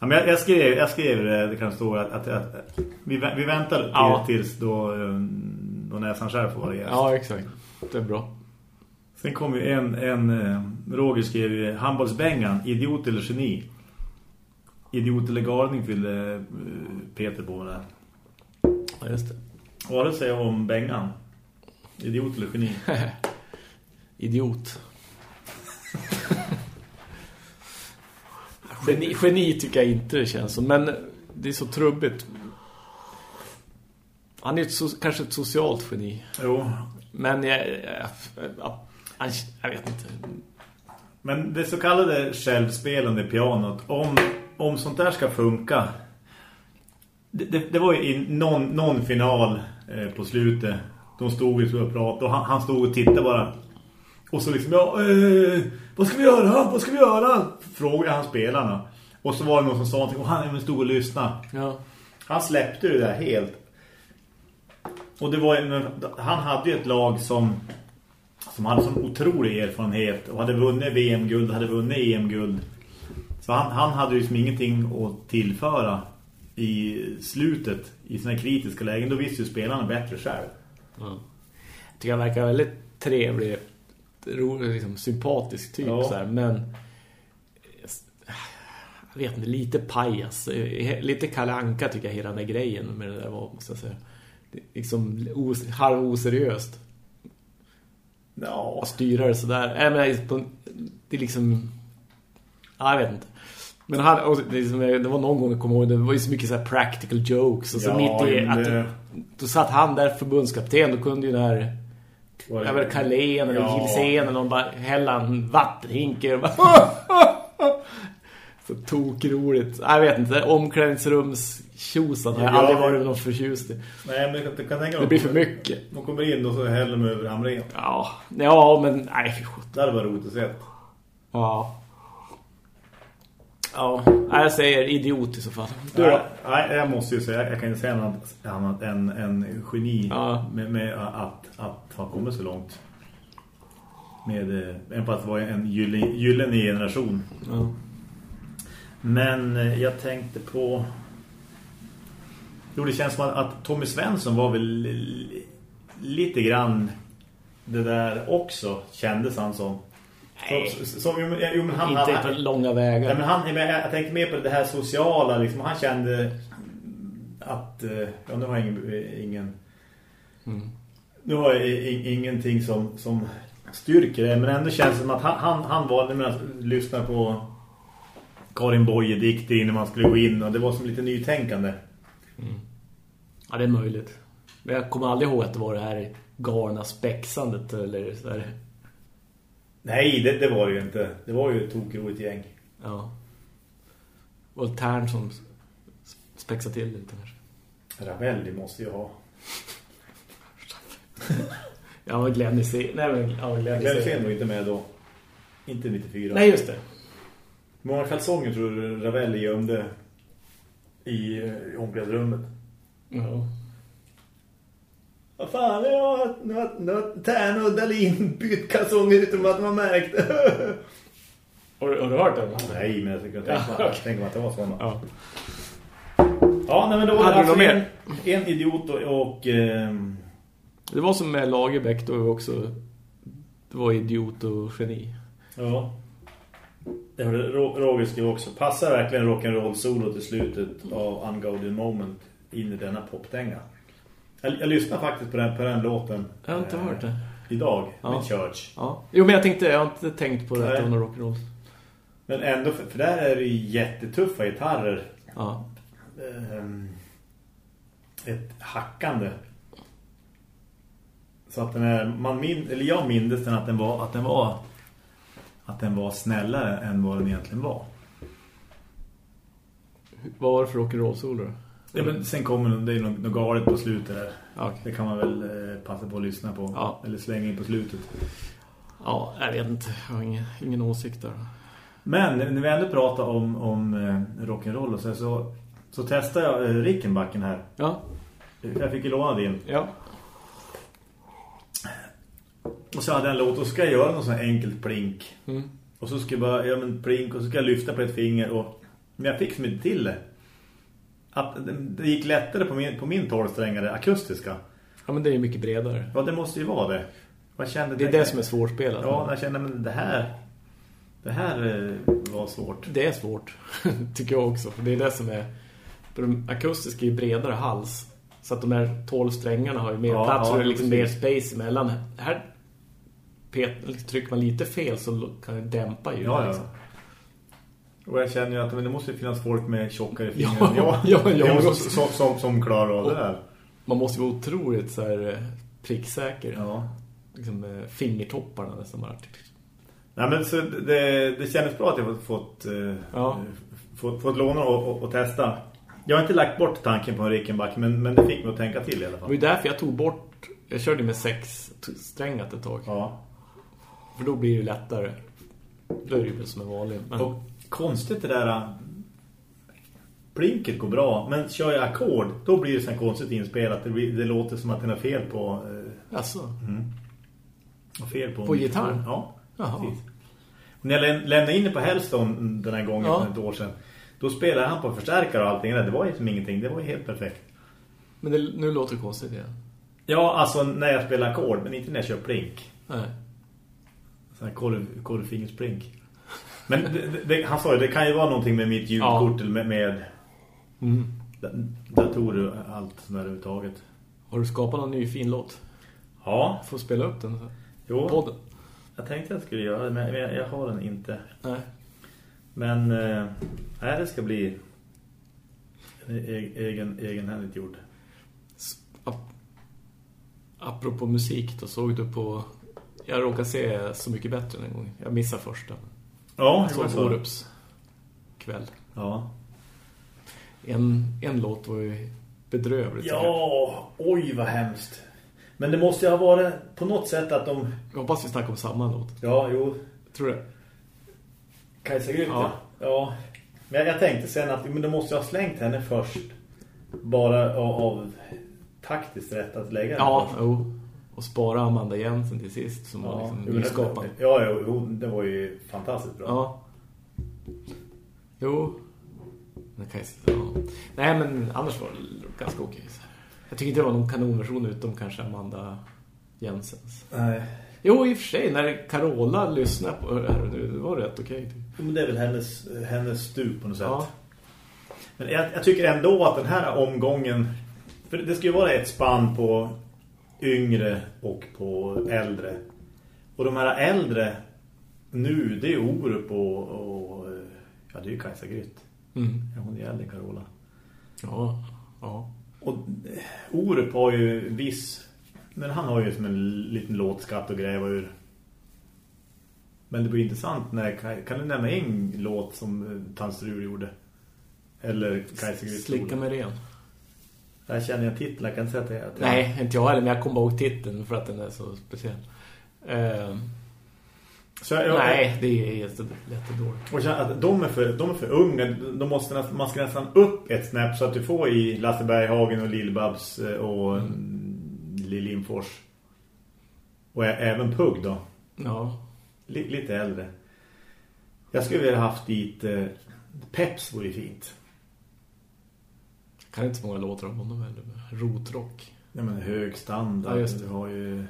Ja, men jag, jag, skrev, jag skrev det kan stå att, att, att vi, vi väntar Ja. tills då, eh, då näsan själv får vara gäst. Ja, exakt. Det är bra. Sen kom ju en, en eh, Roger skrev ju handbollsbängan, idiot eller geni. Idiot eller galning fyllde eh, Peter på där. Ja, just det. Vad att säga om bängan? Idiot eller geni? (laughs) Idiot. (laughs) geni, geni tycker jag inte det känns som. Men det är så trubbigt. Han är ett kanske ett socialt geni. Jo. Men jag, jag, jag, jag, vet inte. Men det så kallade självspelande pianot, om, om sånt där ska funka... Det, det, det var ju i någon, någon final eh, på slutet. De stod ju och pratade och han, han stod och tittade bara. Och så liksom, ja, eh, vad ska vi göra? Vad ska vi göra? Frågade han spelarna. Och så var det någon som sa någonting och han stod och lyssnade. Ja. Han släppte det där helt. Och det var en, han hade ju ett lag som som hade sån otrolig erfarenhet och hade vunnit VM-guld, hade vunnit EM-guld. Så han, han hade ju liksom ingenting att tillföra i slutet i sina kritiska lägen. Då visste ju spelarna bättre själv. Ja. Jag tycker han verkar väldigt trevlig, rolig, liksom, sympatisk typ. Ja. Så här, men jag vet inte, lite pajas. Lite kalanka tycker jag hela den där grejen med det där var, måste jag säga. Det liksom os, halv oseriöst. Ja, det sådär. Äh, men det är liksom... Ja, jag vet inte. Men han, och liksom, det var någon gång jag kommer ihåg, det var ju så mycket så här practical jokes. Och så Ja, mitt i att det- då satt han där förbundskapten, då kunde ju den här jag vet Carlén eller Ja. Gilsen eller någon bara hälla en och bara (laughs) så tokroligt. Jag vet inte, omklädningsrums tjosan har jag Ja. aldrig varit någon förtjust i. Nej, men du kan tänka Det blir för mycket. De kommer in och så häller de över Hamrén. Ja, ja men nej för sjutton. Det hade varit roligt att se. Ja. Ja, jag säger idiot i så fall. Du Nej, då? nej, jag måste ju säga, jag kan inte säga annat, annat än en geni Ja. med, med att, att ha kommit så långt. Med, eh, än på att vara en gyllene generation. Ja. Men eh, jag tänkte på... Jo, det känns som att, Tommy Svensson var väl li- lite grann det där också, kändes han som. Nej. Som, som, jo, men- han, Inte han, långa Nej, vägar. men han, jag tänkte mer på det här sociala liksom. Han kände att eh, ja, nu har jag ingen, ingen Mm. nu har jag ingenting som, som styrker det men ändå känns det som att han, han, han var när man lyssnade på Karin Boye dikter innan man skulle gå in och det var som lite nytänkande. Ja, det är möjligt. Men jag kommer aldrig ihåg att det var det här garna spexandet eller så här. Nej, det, det var det ju inte. Det var ju ett tokroligt gäng. Ja. Och Tern som spexade till lite kanske. Ravelli måste ju ha. Ja, Glenn Hysén. Nej, men ja, Glenn Glenn. Hysén var inte med då. Inte 94. Nej, just det. Hur många kalsonger tror du Ravelli gömde i, eh, i omklädrummet? Ja. Vad fan, nu har, Tern och Dalin bytt kalsonger utan att man märkt. (laughs) Har, du- har du hört den? Nej, men jag tycker Ja, tänk, mig, okej. tänk mig att det var sådana. Ja. Ja, nej, men då var Hade det alltså en, en idiot och... och ehm, Det var som med Lagerbäck då också. Det var idiot och geni. ja. Roger skrev också. Passar verkligen rock'n'roll solo till slutet av Ungodin Moment in i denna popdänga. Jag, jag lyssnar faktiskt på den, på den låten. Jag har inte eh, hört det. Idag, Ja. med Church. Ja. Jo, men jag tänkte, jag har inte tänkt på det Nej. någon rock'n'roll. Men ändå, för, för där är det jättetuffa gitarrer. Ja. Ehm, ett hackande. Så att den är, man min, eller jag mindes den att den var att den var att den var snällare än vad den egentligen var. Vad var det för rock'n'roll-solo då? Ja, men sen kommer det är något, galet på slutet där. Okej. Det kan man väl eh, passa på att lyssna på. Ja. Eller slänga in på slutet. Ja, jag vet inte. Jag har ingen, ingen åsikt där. Men när vi ändå pratar om, om eh, rock'n'roll och så, så, så testade jag eh, Rickenbacken här. Ja. Jag fick ju låna din. Ja. Och så hade jag en låt och så ska jag göra någon sån här enkelt plink. Mm. Och så ska jag bara göra en plink och så ska jag lyfta på ett finger. Och, men jag fick som inte till det. Att det, det gick lättare på min, på min tolvsträngare akustiska. Ja, men det är ju mycket bredare. Ja, det måste ju vara det. Jag kände Det är det som är svårspelat. Ja, jag kände men det här... Det här eh, var svårt. Det är svårt, (laughs) tycker jag också. För det är det som är... för De akustiska är ju bredare hals. Så att de här tolv strängarna har ju mer Ja, plats ja, och det är liksom mer space emellan. Här pet, trycker man lite fel så kan det dämpa ljudet. Ja, ja. Liksom. Och jag känner ju att men det måste finnas folk med tjockare Ja, fingrar. (laughs) ja, ja, jag måste, som, som, som klarar av det här. Man måste vara otroligt så här eh, pricksäker. Ja. Liksom med fingertopparna nästan bara. Nej, men så det, det kändes bra att jag fått, fått, eh, Ja. fått, fått låna och, och, och testa. Jag har inte lagt bort tanken på en Rickenback, men, men det fick mig att tänka till i alla Det var fall. därför jag tog bort... Jag körde med sex strängat ett tag. Ja. För då blir det lättare. Då är det ju som en vanlig. Men, Och konstigt det där... äh, Plinket går bra, men kör jag ackord, då blir det så här konstigt inspelat. Det, blir, det låter som att den har fel på... Eh, alltså, fel på, På gitarren? Ja, Jaha. precis. Och när jag läm- lämnade in det på Hellstone den här gången Ja. för ett år sedan, då spelade han på förstärkare och allting. Det var ju som ingenting, det var ju helt perfekt. men det, nu låter det konstigt igen. Ja, alltså när jag spelar ackord, men inte när jag kör plink. Nej. Sån här korv. Men det, det, han sa ju, det kan ju vara någonting med mitt ljudkort eller med, med Mm. da- datorer och allt där överhuvudtaget. Har du skapat någon ny fin låt? Ja, Får spela upp den jo. podden. Jag tänkte att jag skulle göra det, men jag, jag har den inte. Nej. Men eh, nej, det ska bli en e- egen, egenhändigt gjord. Ap- Apropå musik då såg du på... Jag råkade se Så mycket bättre en gång. Jag missade första. Ja, Jag såg det. Orups kväll. Ja. En, en låt var ju bedrövligt. jag. ja, oj vad hemskt. Men det måste ju ha varit på något sätt att de... Jag hoppas vi snackar om samma låt. Ja, jo, Tror du? Kajsa Grytte. Ja. Ja. Men jag, jag tänkte sen att men de måste ju ha slängt henne först. Bara av, av taktiskt rätt att lägga henne Ja, jo. Och spara Amanda Jensen till sist som var Ja, liksom jo, men det- nyskapande. ja, jo, det var ju fantastiskt bra. Ja. Jo. Men kan jag, ja. Nej, men annars var det ganska okej. Jag tycker inte det var någon kanonversion utom kanske Amanda Jensens. Nej. Jo, i och för sig, när Carola lyssnade på det här nu, det var rätt okej. Men det är väl hennes, hennes stup på något sätt. Ja. Men jag, jag tycker ändå att den här omgången... För det ska ju vara ett spann på yngre och på äldre. Och de här äldre nu, det är Orup och, och ja, det är ju Kajsa Grytt. Mm. Hon är äldre Carola. Ja, ja. Och eh, Orup har ju viss... Men han har ju som en liten låtskatt att gräva ur. Men det blir intressant när... Kaj- Kan du nämna en låt som eh, Tandstrur gjorde? Eller Kajsa Grytt Slicka med ren. Där känner jag titeln, jag kan inte säga att det är... Nej, inte jag heller, men jag kommer ihåg titeln för att den är så speciell. Ehm, Så jag, jag, nej, det är jätte- jättedåligt. Och att de är för, de är för unga. De måste nästan, man ska nästan upp ett snäpp så att du får i Lasse Berghagen och Lill-Babs eh, och mm. Lill Lindfors. Och även Pugg då. Ja, Li- lite äldre. Jag skulle vilja haft dit eh, Peps vore fint. Kan inte så många låtar om honom heller. Rotrock. Nej men hög standard. Ja, just det. Du har ju...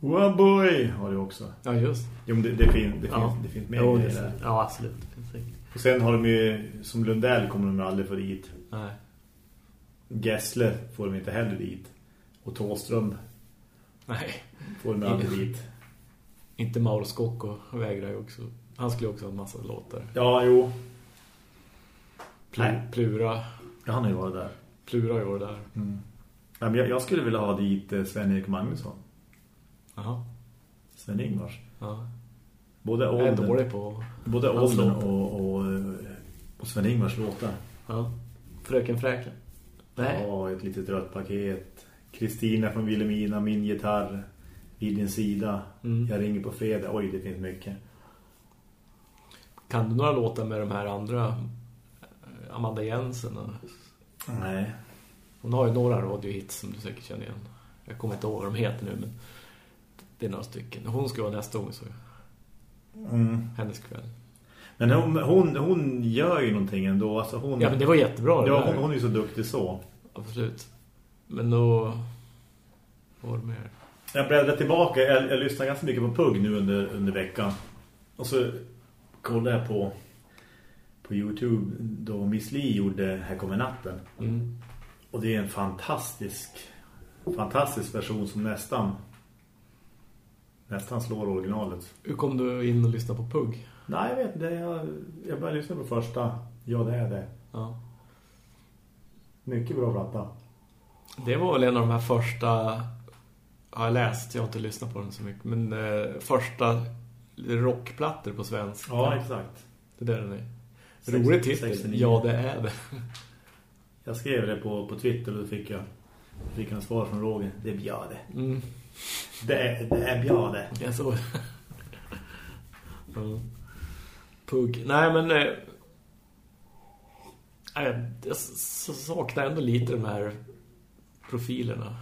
Wow boy har du också. Ja, just. Jo men det, det, fin, det, Ja. finns, det finns mer Jo, det, där. ja, absolut. Det finns säkert. Och sen har de ju, som Lundell kommer de aldrig få dit. Nej. Gessle får de inte heller dit. Och Tåström Nej. får de aldrig dit. (laughs) Inte Mauro Scocco vägrar ju också. Han skulle också ha en massa låtar. Ja, jo. Plu, Nej. Plura. Ja, han har ju varit där. Plura har ju varit där. Ja, men jag, jag skulle vilja ha dit eh, Sven-Erik Magnusson. Jaha. Sven-Ingvars. Ja. Både åldern, på... både åldern och, och, eh, och Sven-Ingvars låtar. Ja. Fröken Fräklen. Nej. Ja, ett litet rött paket. Kristina från Vilhelmina, min gitarr. Vid din sida. Mm. Jag ringer på fredag. Oj, det finns mycket. Kan du några låtar med de här andra Amanda Jensen? Och... Nej. Hon har ju några radiohits som du säkert känner igen. Jag kommer inte ihåg vad de heter nu, men det är några stycken. Hon ska vara nästa gång, så Mm. hennes kväll. Men hon, hon, hon gör ju någonting ändå. Alltså hon, Ja, men det var jättebra. det ja, hon, hon är ju så duktig så. Absolut. Men då... Vad var det mer? Jag bläddrar tillbaka. Jag, jag lyssnar ganska mycket på Pugg nu under, under veckan. Och så kollade jag på på Youtube då Miss Li gjorde Här kommer natten. Mm. Och det är en fantastisk fantastisk version som nästan nästan slår originalet. Hur kom du in och lyssnade på Pugg? Nej, jag vet inte. Jag, jag började lyssna på första. Ja, det är det. Ja. Mycket bra platta. Det var väl en av de här första... Har jag läst, jag har inte lyssnat på den så mycket. Men eh, första rockplattor på svensk. Ja, exakt. Det där den är. Rolig titel. 69. Ja, det är det. Jag skrev det på, på Twitter och då fick jag fick en svar från Roger. Det är bra det. Mm. Det är, det är bra det. Jag såg. Pugg. Nej, men... Nej, jag saknar ändå lite de här profilerna.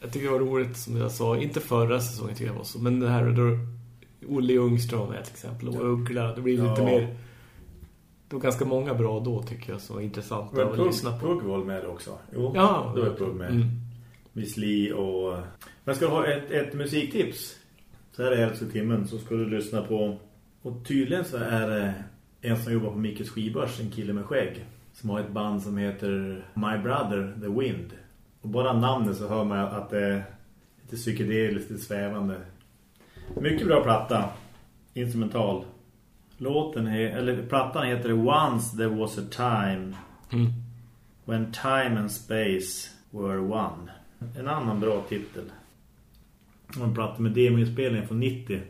Jag tycker det var roligt, som jag sa. Inte förra säsongen tycker jag var så. Men det här då... Olle Ljungström är till exempel. Och Uggla. Det blir lite Ja. mer... Det var ganska många bra då tycker jag. Som var intressanta Men att lyssna på. Pugg var med också. Jo, Ja, då är Pugg med. Mm. Miss Li och... Men ska du ha ett, ett musiktips så här är elfte timmen så ska du lyssna på... Och tydligen så är det en som jobbar på Mickes skibörs, en kille med skägg. Som har ett band som heter My Brother, The Wind. Och bara namnet så hör man att det är lite psykedeliskt, lite svävande. Mycket bra platta. Instrumental. Låten är, eller plattan heter Once There Was a Time Mm. When Time and Space Were One. En annan bra titel. En platta med demoinspelning från 90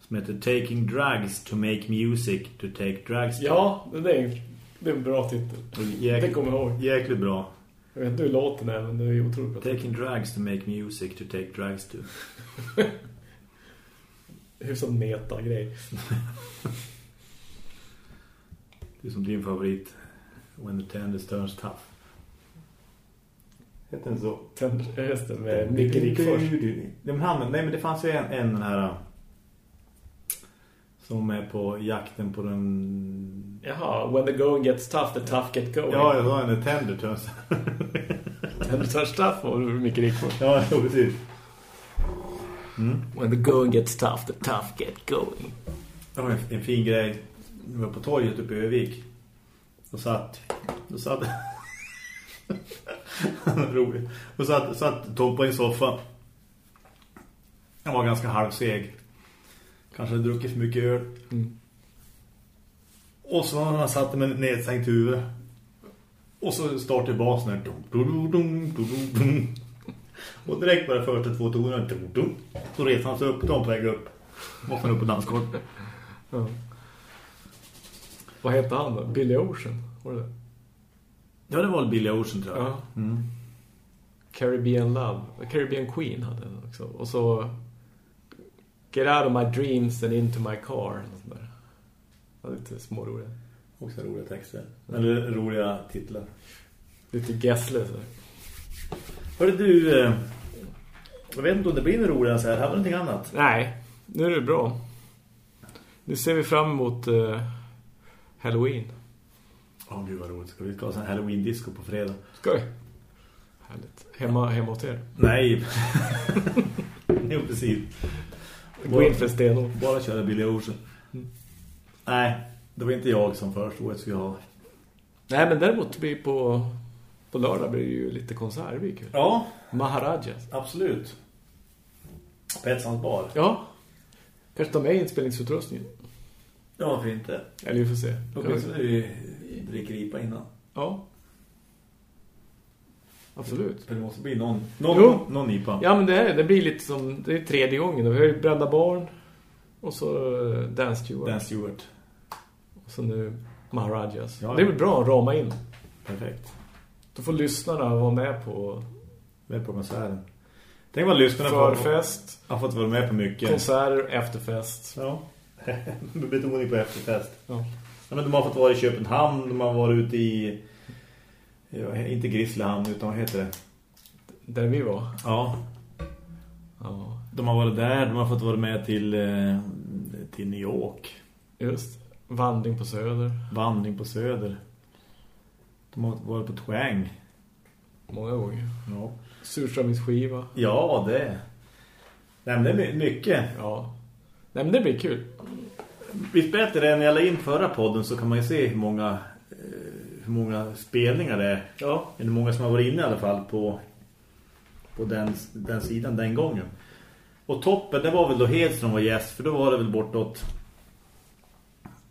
som heter Taking Drugs to Make Music to Take Drugs to. Ja, det är, det är en bra titel. Jäk, Det kommer jag ihåg. jäkligt bra. Jag vet inte hur låten är, men det är otroligt bra. Taking Drugs to Make Music to Take Drugs to. (laughs) Hyfsat meta-grej. Det är som din favorit. When the Tenders Turns Tough. Heter den så? Just det, med Micke Rickfors. Nej men det fanns ju en, en den här som är på jakten på den Jaha, when the going gets tough, the tough get going. Ja, jag har en Tender Turns. Den största får Micke Rickfors. ja, jo, precis. When the going gets tough, the tough get going. Det var en, en fin grej. Vi var på torget uppe i Övik. Och satt... Då satt... (laughs) Roligt. Och satt, satt Tom på en soffa. Han var ganska halvseg. Kanske hade druckit för mycket öl. Mm. Och så när han satt med nedsänkt huvud. Och så startade basen här. Dum, dum, dum, dum, dum. Och direkt på de första två tonerna. Så reser han sig upp. Tom på väg upp. Måste han upp på dansgolvet. Ja. Vad heter han då? Billy Ocean? Var det det? Ja, det var Billy Ocean tror jag. Ja. Mm. Caribbean Love. Caribbean Queen hade den också. Och så Get out of my dreams and into my car. där. Ja, lite små roliga. Också roliga texter. Eller roliga titlar. Lite Gessle så. Hörde du... Eh, jag vet inte om det blir något roligare så här. Här var någonting annat. Nej, nu är det bra. Nu ser vi fram emot eh, Halloween. Åh gud vad roligt. Ska vi ha här Halloween-disco på fredag? Ska vi? Härligt. Hemma, hemma hos er. Nej. (laughs) jo, precis. Gå in för stenor. Bara köra Billy Ocean. Nej, det var inte jag som föreslog att jag skulle ha. Nej, men däremot blir på, på lördag blir det ju lite konsert. Det blir kul. Ja, Maharajas. absolut. Petsans bar. Ja. Kanske ta med inspelningsutrustningen. Ja, varför inte? Eller vi får se. Då kan vi dricka ripa innan. Ja. Absolut. Det måste bli någon, någon, Jo. någon IPA. Ja, men det, är, det blir lite som... Det är tredje gången. Vi har ju Brända Barn. Och så Dan Stewart. Dan Stewart. Och så nu Maharajas. Ja, det är väl bra att rama in. Perfekt. Då får lyssnarna vara med på... Med på konserten. Tänk vad lyssnarna. Förfest. Har fått vara med på mycket. Konserter, efterfest. Ja. (laughs) Betoning på efterfest. Ja. Ja, men de har fått vara i Köpenhamn, de har varit ute i... Inte Grisslehamn, utan vad heter det? Där vi var. Ja, Ja, de har varit där, de har fått vara med till, eh, till New York. just. Vandring på Söder. Vandring på Söder. De har varit på Twang. Många gånger. Ja, Surströmmingsskiva. ja det. Nej, men det är my- mycket. Ja. Nej men det blir kul. Visst bättre än när jag la in förra podden så kan man ju se hur många, eh, hur många spelningar det är. Ja. Eller hur många som har varit inne i alla fall på, på den, den sidan den gången. Och toppen, det var väl då Hedström var gäst, för då var det väl bortåt...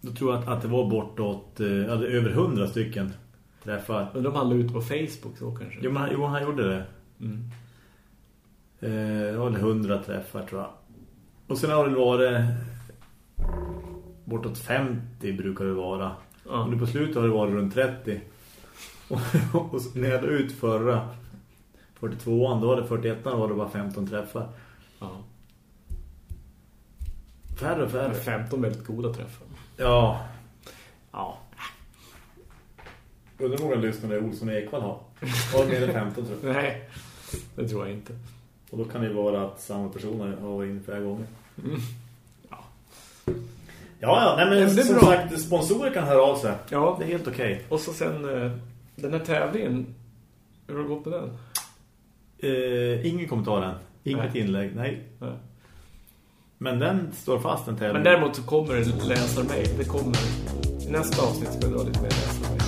Då tror jag att, att det var bortåt eh, över hundra stycken träffar. Men de hade ut på Facebook så kanske. Jo, men, han- jo han gjorde det. Mm. Eh, det hundra träffar tror jag. Och sen har det varit bortåt 50 brukar det vara. Ja. Och nu på slutet har det varit runt 30. (laughs) Och, och så när jag hade ut förra 42an, då var det 41 då var det bara 15 träffar. ja. Färre och färre. Med 15 väldigt goda träffar. Ja. Ja. Undrar många lyssnare Olsson och Ekvall har. Har mer än 15 tror jag. Nej, det tror jag inte. Och då kan det vara att samma personer har varit inne flera gånger. Mm. Ja, ja. Nej, men Ja, det är som bra. sagt, sponsorer kan höra av sig. Ja, Det är helt okej. och så sen eh, den här tävlingen. Hur har det gått med den? Eh, ingen kommentar än. Inget Nej. inlägg, nej. Nej. Men den står fast den tävlingen. Men däremot så kommer det läsarmail. Det kommer i nästa avsnitt ska vi dra lite mer läsarmail.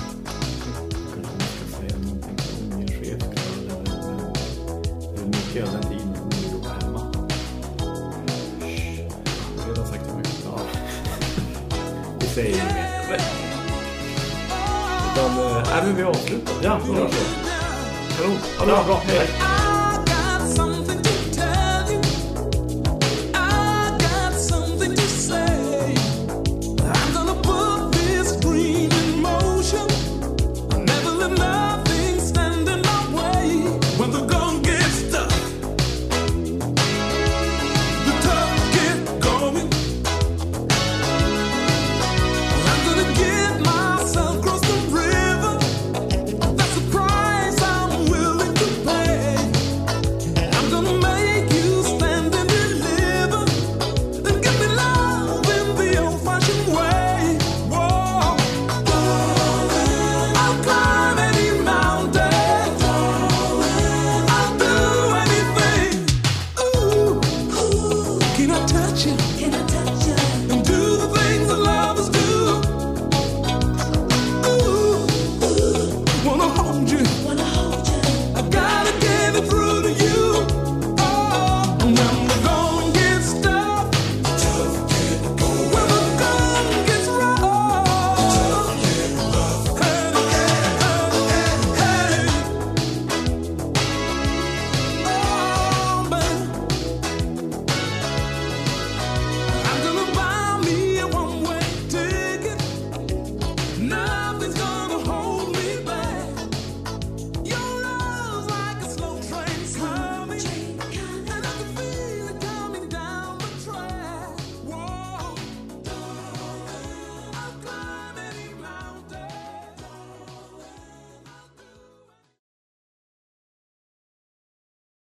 Det av den tiden som vi jobbar hemma. Jag har redan sagt för mycket. Ja. Vi säger inget. Utan, eh, nej, men vi avslutar. Ja, vi gör så. Kanon. Ja, bra, bra. Hej.